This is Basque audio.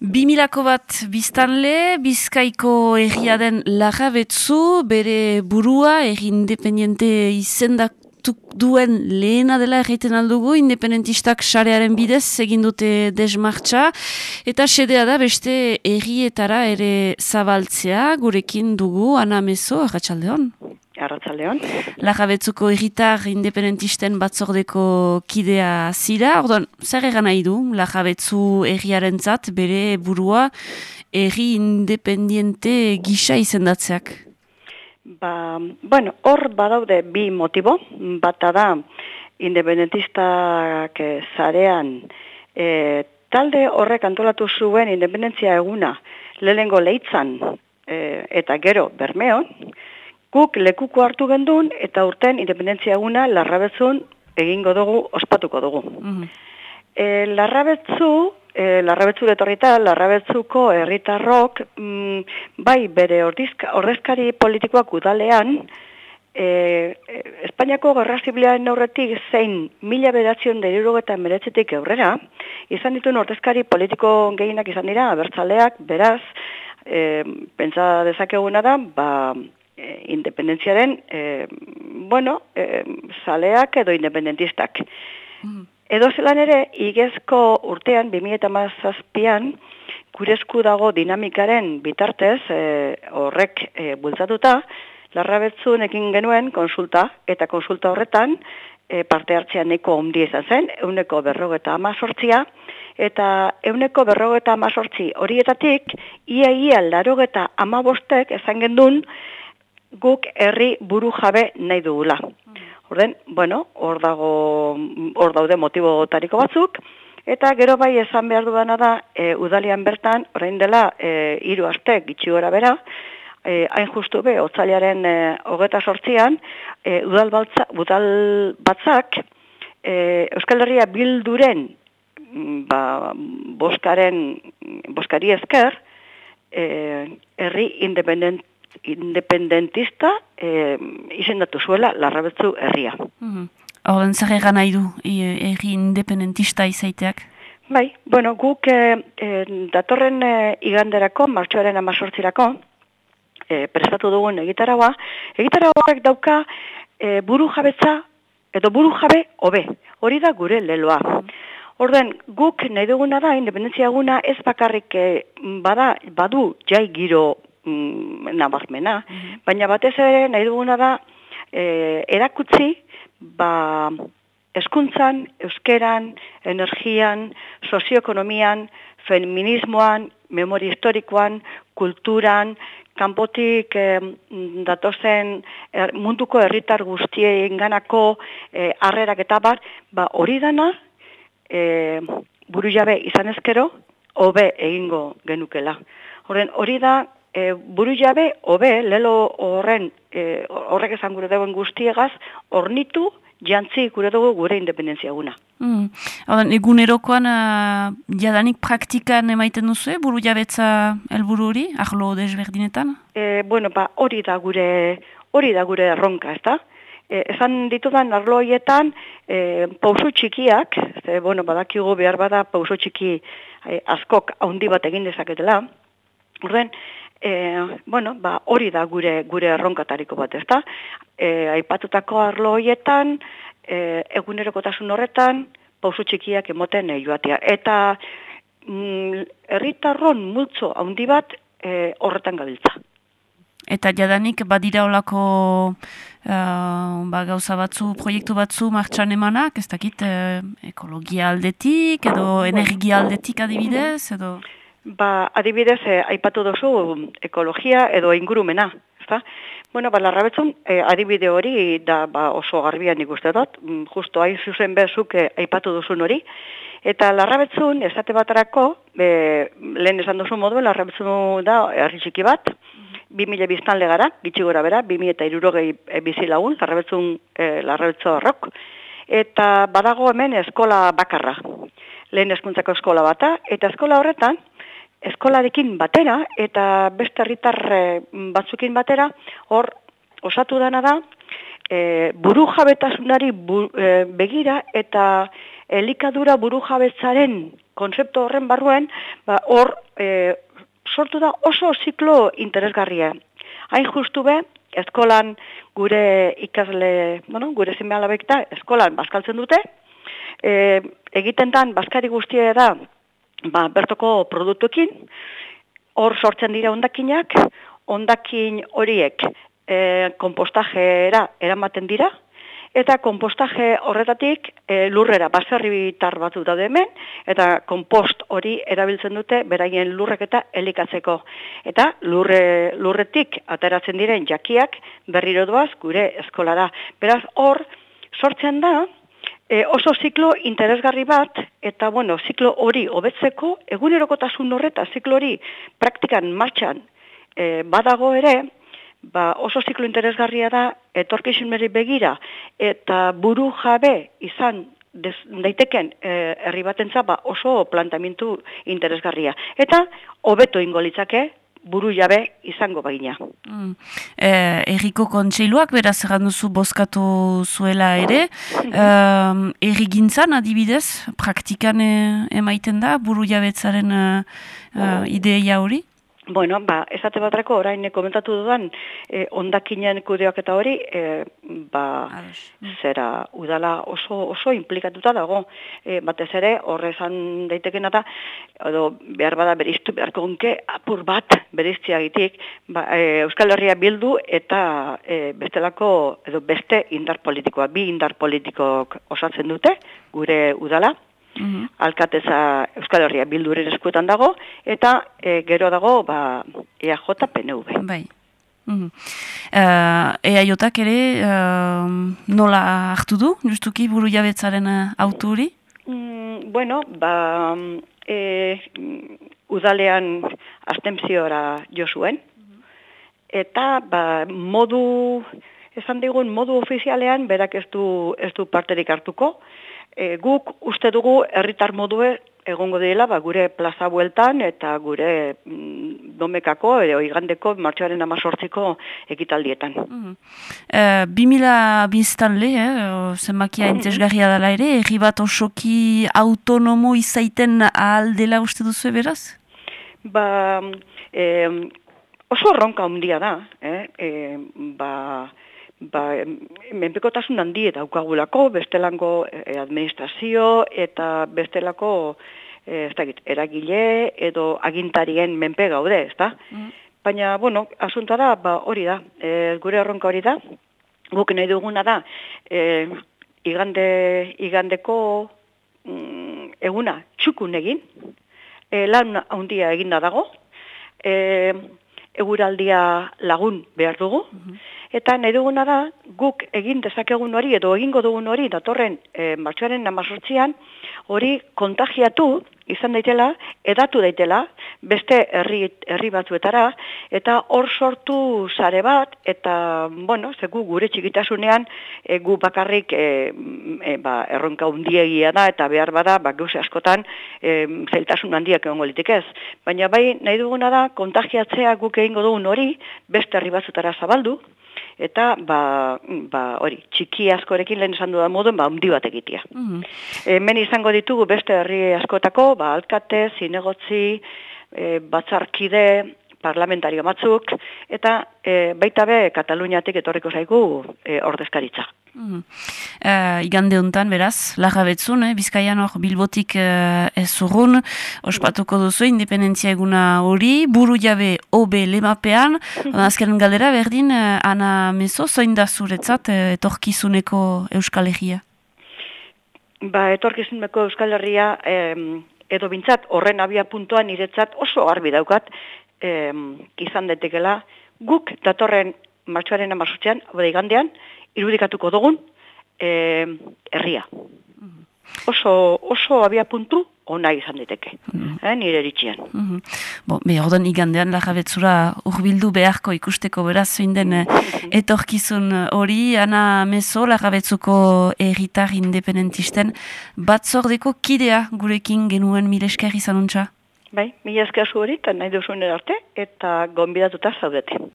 Bimilako bat biztanle, bizkaiko erria den lagabetzu, bere burua, erri independiente izendatuk duen lehena dela erreiten aldugu, independentistak sarearen bidez egin dute desmartza, eta sedea da beste errietara ere zabaltzea, gurekin dugu, ana mezo, arratsaldeon. Arratzaldeon. Lagabetzuko erritar independentisten batzordeko kidea zira. Orduan, zer egan nahi du Lagabetzu erriaren zat, bere burua erri independiente gisa izendatzeak? Ba, bueno, hor badaude bi motibo. Bata da, independentistak zarean e, talde horrek antolatu zuen independentzia eguna lehengo leitzan e, eta gero bermeon, Guk lekuko hartu gendun eta urten independentzia eguna larrabetzun egingo dugu, ospatuko dugu. Mm larrabetzu, e, larrabetzu detorrita, larrabetzuko herritarrok mm, bai bere ordizka, ordezkari politikoak udalean, e, e, Espainiako garrazibilean aurretik zein mila bedatzion deriru eta meretzetik aurrera, izan dituen ordezkari politiko gehienak izan dira, abertzaleak, beraz, e, pentsa dezakeguna da, ba, e, independentziaren, e, bueno, e, zaleak edo independentistak. Mm. Edo zelan ere, igezko urtean, 2008an, kurezku dago dinamikaren bitartez, e, horrek e, bultzatuta, larrabetzun ekin genuen konsulta, eta konsulta horretan, e, parte hartzean neko ondia izan zen, euneko berrogeta amazortzia, eta euneko berrogeta amazortzi horietatik, ia ia larogeta amabostek esan gendun, guk herri buru jabe nahi dugula. Orden, bueno, hor dago hor daude motibo tariko batzuk eta gero bai esan behar dudana da e, udalian bertan orain dela e, hiru aste gitxi gora bera e, hain justu be otzaliaren e, hogeta sortzian e, udal, baltza, udal batzak e, Euskal Herria bilduren mm, ba, boskaren boskari ezker e, herri independent independentista eh, izendatu zuela larrabetzu herria. Mm -hmm. zer egan nahi du erri independentista izaiteak? Bai, bueno, guk eh, datorren eh, iganderako, martxoaren amazortzirako, eh, prestatu dugun egitaragoa, egitaragoak dauka eh, buru jabetza, edo buru jabe, hobe, hori da gure leloa. Orden, guk nahi duguna da, independentzia guna, ez bakarrik eh, bada, badu jai giro mm, nabarmena. Mhm. Baina batez ere nahi duguna da e, erakutzi ba, eskuntzan, euskeran, energian, sozioekonomian, feminismoan, memoria historikoan, kulturan, kanpotik eh, datozen er, munduko herritar guztien ganako eh, arrerak eta bar, ba, hori dana eh, buru jabe izan ezkero, hobe egingo genukela. Horren, hori da e, buru jabe, hobe, lelo horren, e, horrek esan gure dagoen guztiegaz, ornitu, jantzi gure dugu gure independentzia guna. Mm. egunerokoan jadanik praktikan emaiten duzu, buru jabetza elburu hori, ahlo desberdinetan? E, bueno, ba, hori da gure hori da gure erronka, ez da? E, esan ditudan arloietan e, pauso txikiak, ze, bueno, badakigu behar bada pauso txiki e, askok haundi bat egin dezaketela, Horren, e, bueno, ba, hori da gure gure erronkatariko bat, ezta? E, aipatutako arlo hoietan, e, egunerokotasun horretan, pausu txikiak emoten e, joatea. Eta mm, herritarron multzo handi bat e, horretan gabiltza. Eta jadanik badira olako uh, ba, gauza batzu, proiektu batzu martxan emanak, ez dakit, ekologia aldetik, edo energia aldetik adibidez, edo... Ba, adibidez, eh, aipatu duzu ekologia edo ingurumena, ezta? Bueno, ba, larrabetzun, eh, adibide hori da ba, oso garbian ikuste dut, mm, justo hain zuzen bezuk eh, aipatu duzun hori. Eta larrabetzun, esate batarako, eh, lehen esan duzu modu, larrabetzun da herri txiki bat, bi mila biztan legara, bitxi gora bera, bi mila eta irurogei e, bizi lagun, larrabetzun, eh, larrabetzu horrok. Eta badago hemen eskola bakarra, lehen eskuntzako eskola bata, eta eskola horretan, eskolarekin batera eta beste herritar eh, batzukin batera hor osatu dana da e, burujabetasunari bu, e, begira eta elikadura burujabetzaren konzeptu horren barruen, ba, hor e, sortu da oso ziklo interesgarria. Hain justu be, eskolan gure ikasle, bueno, gure zime alabekta, eskolan bazkaltzen dute, e, egiten dan, bazkari guztia da, ba, bertoko produktuekin, hor sortzen dira ondakinak, ondakin horiek e, kompostajera eramaten dira, eta kompostaje horretatik e, lurrera baserri bitar batzu daude hemen, eta kompost hori erabiltzen dute beraien lurrek eta elikatzeko. Eta lurre, lurretik ateratzen diren jakiak berriro doaz gure eskolara. Beraz hor, sortzen da, e, oso ziklo interesgarri bat, eta bueno, ziklo hori hobetzeko, egunerokotasun horreta ziklo hori praktikan martxan e, badago ere, ba, oso ziklo interesgarria da, etorkizun begira, eta buru jabe izan Des, daiteken e, herri batentza ba oso plantamentu interesgarria. Eta hobeto ingo litzake buru jabe izango bagina. Mm. E, erriko kontseiluak beraz egan duzu bozkatu zuela ere. E, erri gintzan adibidez, praktikan e, emaiten da buru jabetzaren e, e, ideia hori? Bueno, ba, esate batrako orain komentatu dudan eh, ondakinen kudeak eta hori, eh, ba, zera udala oso, oso implikatuta dago. Eh, batez ere, horrezan daitekena da, edo behar bada beriztu beharko gunke, apur bat beriztia egitik, ba, eh, Euskal Herria bildu eta eh, bestelako, edo beste indar politikoa, bi indar politikok osatzen dute, gure udala, -hmm. alkateza Euskal Herria bilduren eskuetan dago, eta e, gero dago ba, EAJ PNV. Bai. Mm -hmm. uh, EAJak ere uh, nola hartu du, justuki buru jabetzaren uh, auturi? Mm, bueno, ba, e, udalean astemziora jo zuen, eta ba, modu, esan digun, modu ofizialean berak ez du, ez du parterik hartuko, e, guk uste dugu herritar modue egongo dela ba, gure plaza bueltan eta gure mm, domekako edo igandeko martxoaren amazortziko ekitaldietan. Mm -hmm. e, 2000 biztan le, eh, zenbakia mm -hmm. dela ere, erri bat osoki autonomo izaiten ahal dela uste duzu beraz? Ba, e, oso ronka handia da, eh? e, ba, ba, menpekotasun handi eta ukagulako, bestelango e, administrazio eta bestelako e, ez da, eragile edo agintarien menpe gaude, ez da? Mm. Baina, bueno, asunta da, ba, hori da, e, gure horronka hori da, guk nahi duguna da, e, igande, igandeko mm, eguna txukun egin, e, lan handia eginda dago, e, eguraldia lagun behar dugu, mm-hmm. Eta nahi duguna da, guk egin dezakegun hori, edo egingo dugun hori, datorren e, martxoaren namazortzian, hori kontagiatu izan daitela, edatu daitela, beste herri, herri batzuetara, eta hor sortu sare bat, eta, bueno, ze gu gure txikitasunean, e, gu bakarrik e, e, ba, erronka undiegia da, eta behar bada, ba, gauze askotan, e, zeltasun handiak egon golitik ez. Baina bai, nahi duguna da, kontagiatzea guk egingo dugun hori, beste herri batzuetara zabaldu, eta ba, ba hori, txiki askorekin lehen esan dudan moduen, ba, undi bat egitea. Mm -hmm. Hemen izango ditugu beste herri askotako, ba, alkate, zinegotzi, e, batzarkide, parlamentario batzuk, eta e, baita be Kataluniatik etorriko zaigu e, ordezkaritza. Mm igande honetan, beraz, laga betzun, eh? bizkaian hor bilbotik uh, ez urrun, ospatuko duzu, independentzia eguna hori, buru jabe obe lemapean, azkaren galdera, berdin, ana meso, zoin da zuretzat, etorkizuneko Euskal Herria? Ba, etorkizuneko Euskal Herria, edo bintzat, horren abia puntuan niretzat oso garbi daukat, eh, izan detekela, guk datorren martxoaren amazutzean, bada igandean, irudikatuko dugun eh, herria. Oso, oso abia puntu, ona izan diteke, mm eh, nire eritxian. Mm -hmm. Bo, be, ordan igandean lagabetzura urbildu beharko ikusteko beraz zein den eh, etorkizun hori, ana meso lagabetzuko erritar independentisten, batzordeko kidea gurekin genuen milesker izan untxa? Bai, mila esker zu hori, nahi duzuen arte, eta gonbidatuta zaudete.